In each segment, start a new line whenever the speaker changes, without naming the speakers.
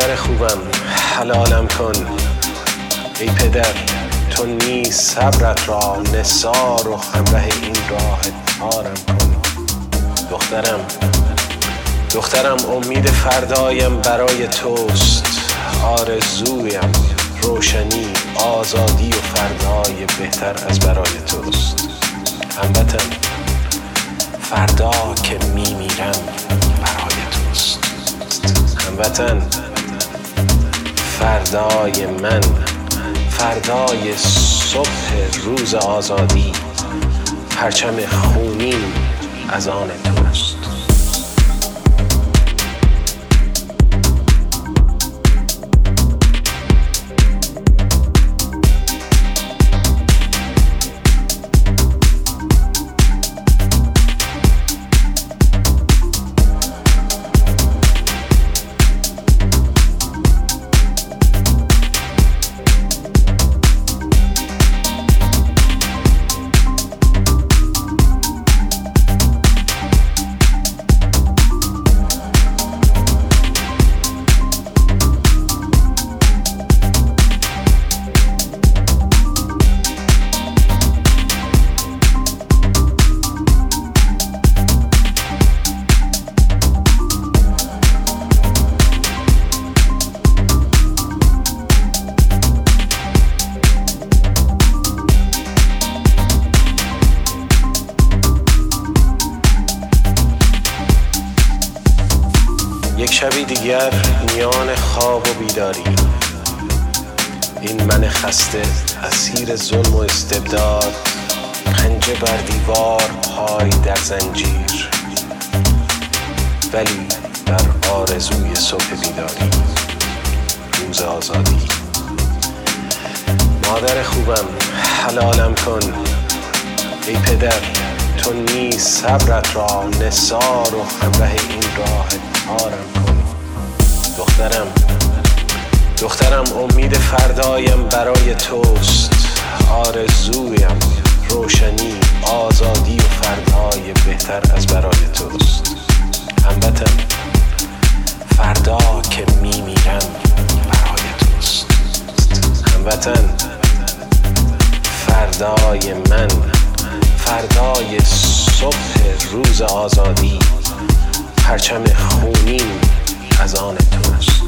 مادر خوبم. حلالم کن. ای پدر تو نیز صبرت را نثار و همراه این راه تارم کن. دخترم دخترم امید فردایم برای توست. آرزویم روشنی آزادی و فردای بهتر از برای توست. هموطن فردا که میمیرم برای توست. هموطن فردای من فردای صبح روز آزادی پرچم خونین از آن توست نثار و همراه این راه تارم کن. دخترم دخترم امید فردایم برای توست. آرزویم روشنی آزادی و فردای بهتر از برای توست. هموطن فردا که میمیرم برای توست. هموطن فردای من فردای صبح روز آزادی پرچم خونین از آن توست.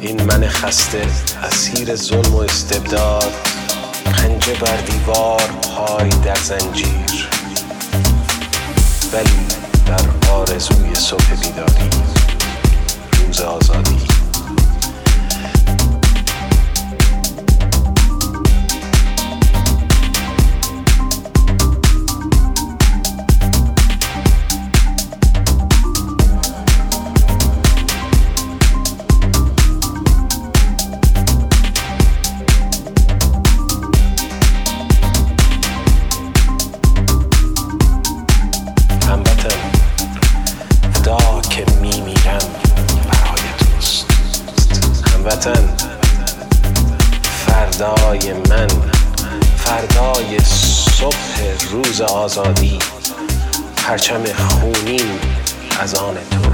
این من خسته اسیر ظلم و استبداد پنجه بر دیوار پای در زنجیر. ولی در آرزوی صبح بیداری روز آزادی.
آزادی پرچم خونین از آن توست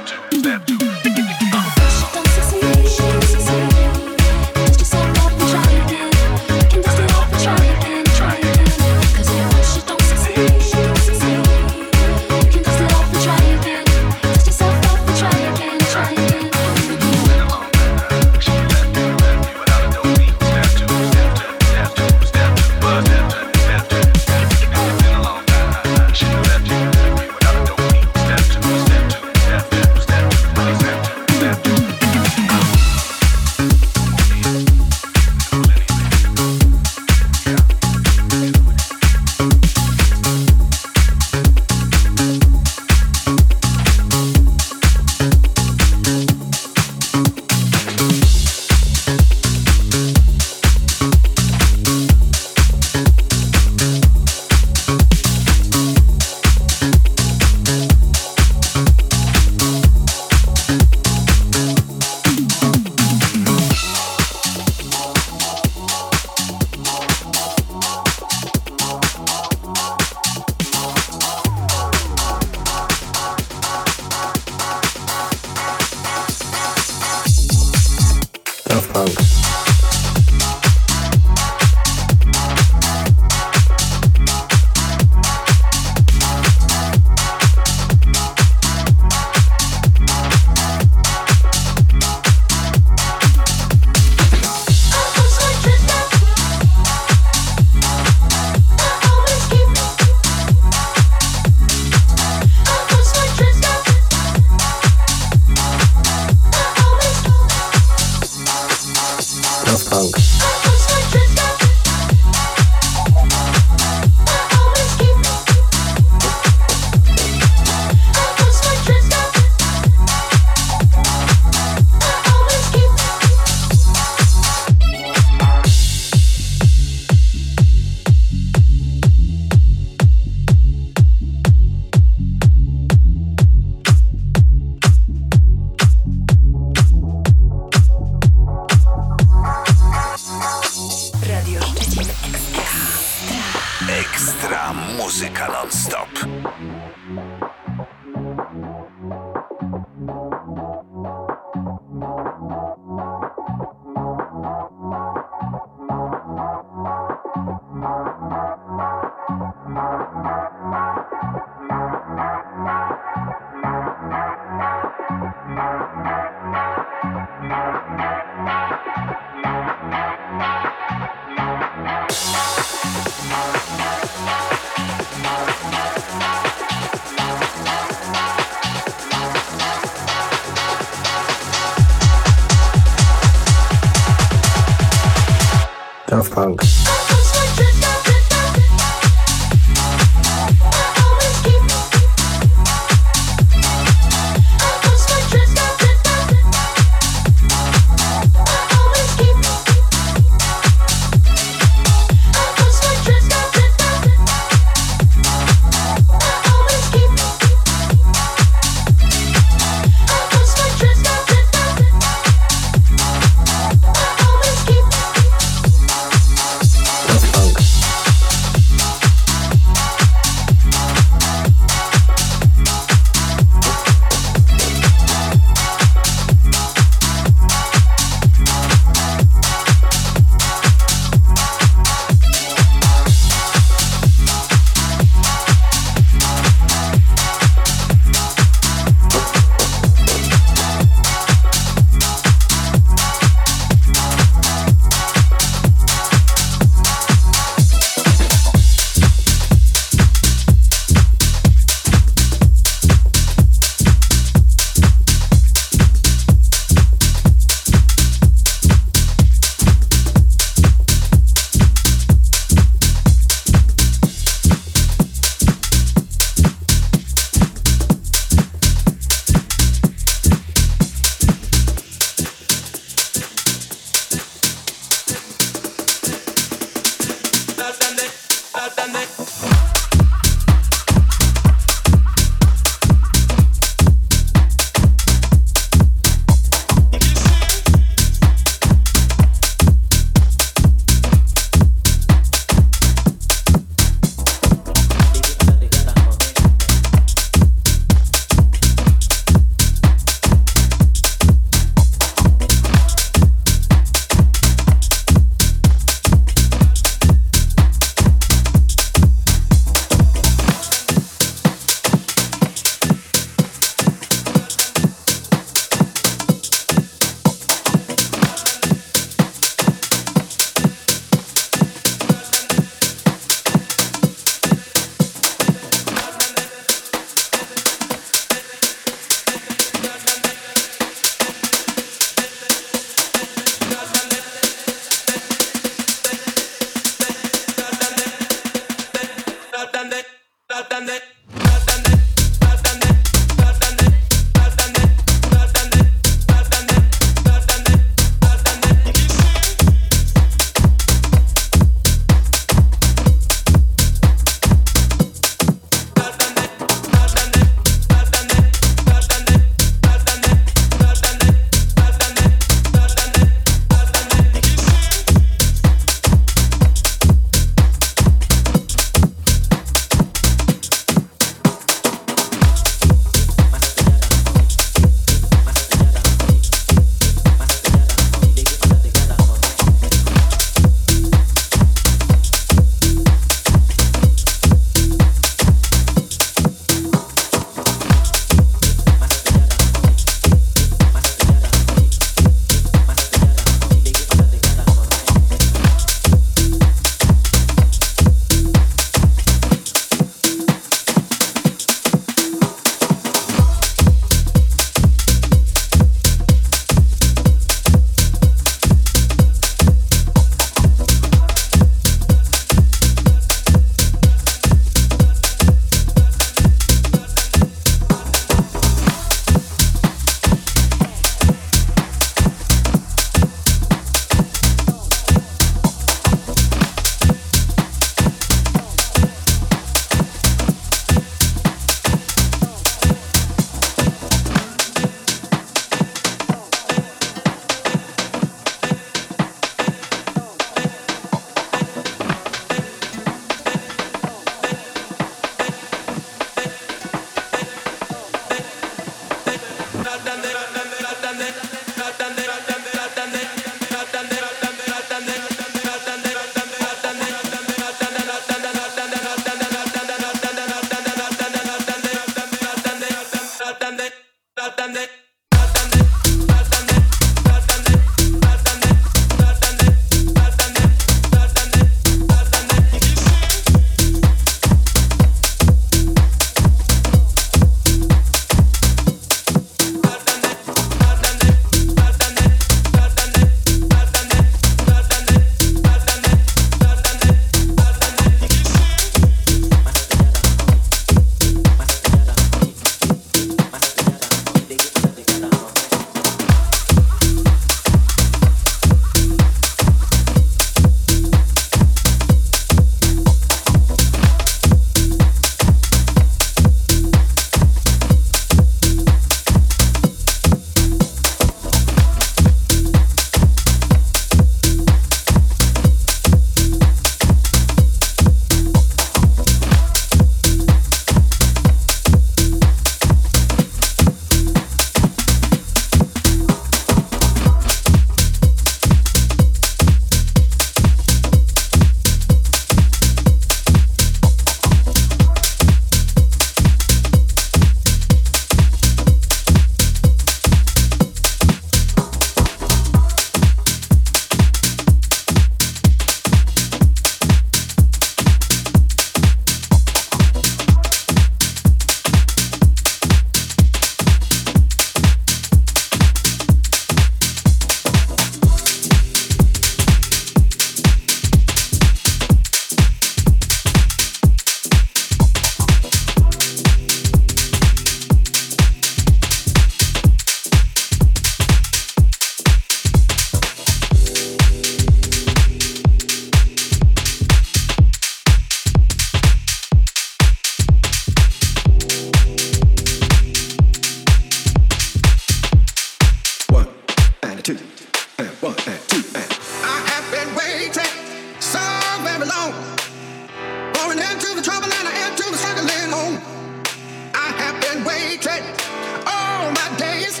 all my days.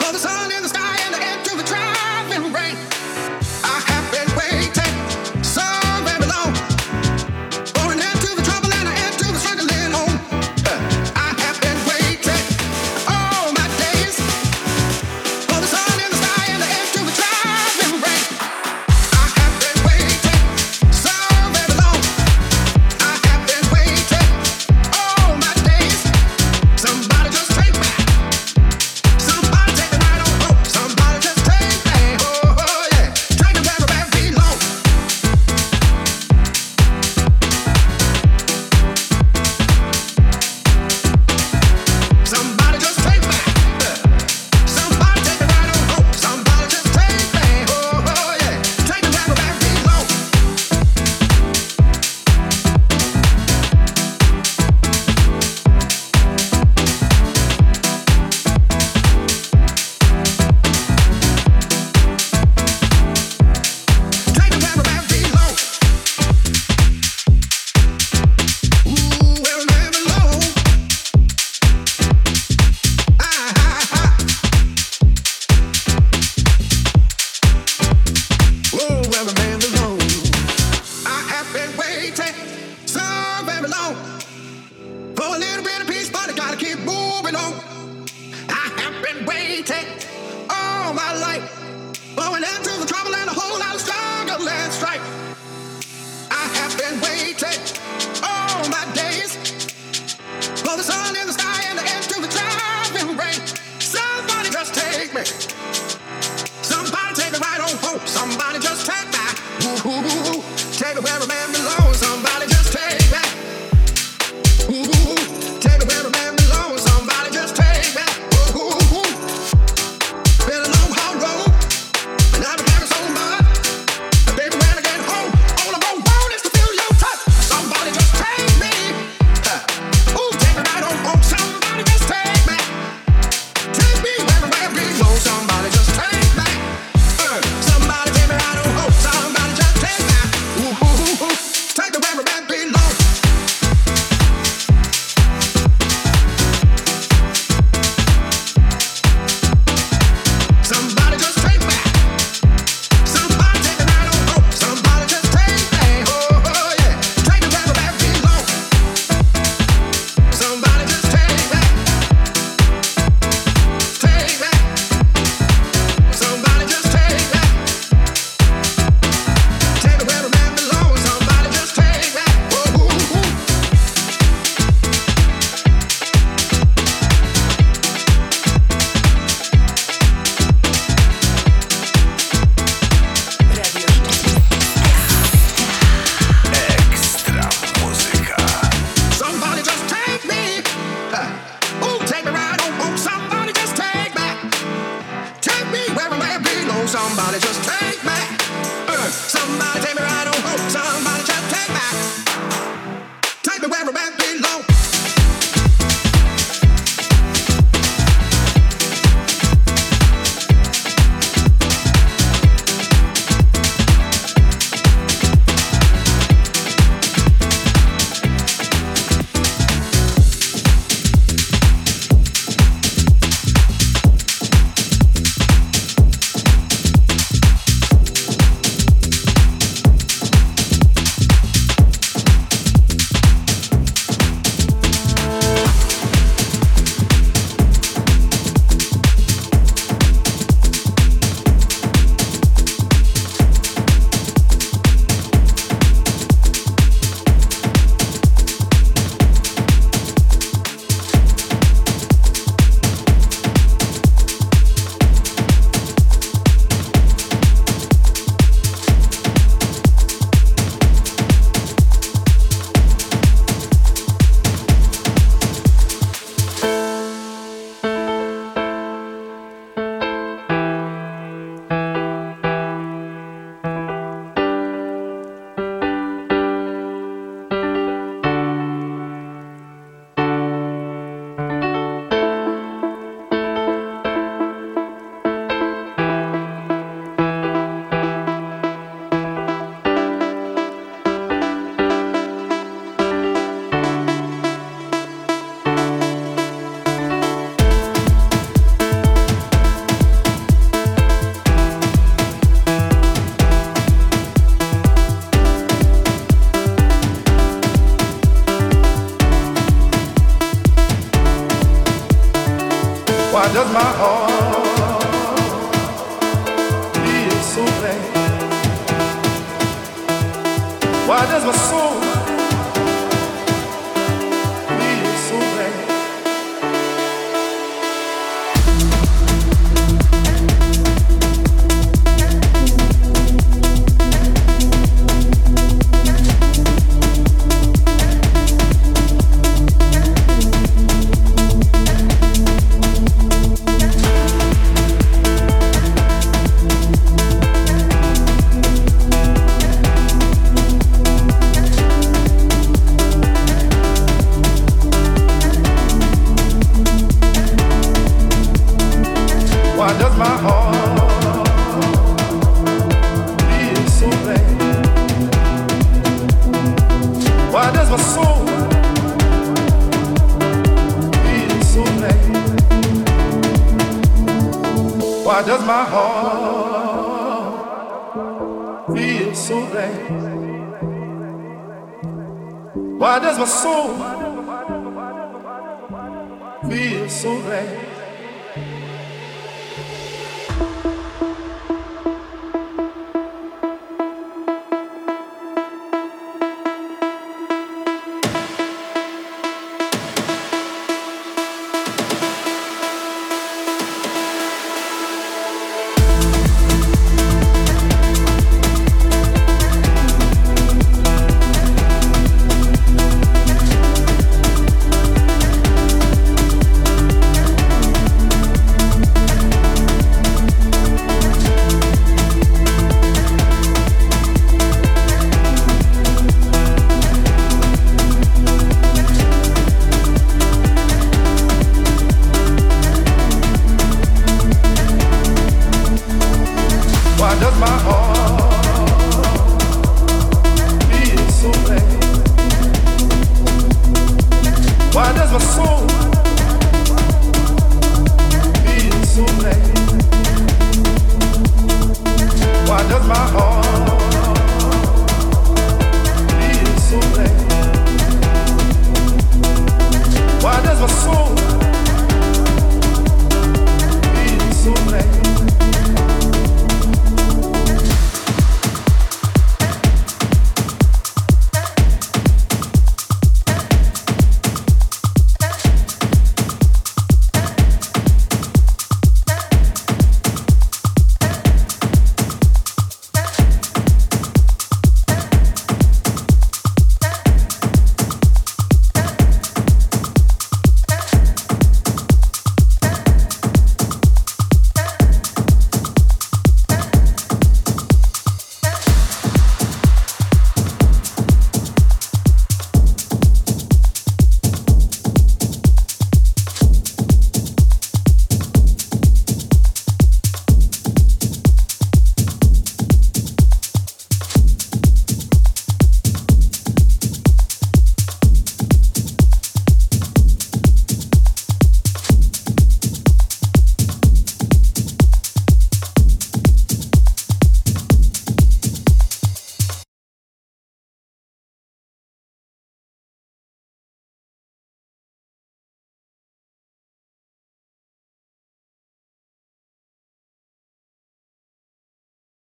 For the sun Thank you.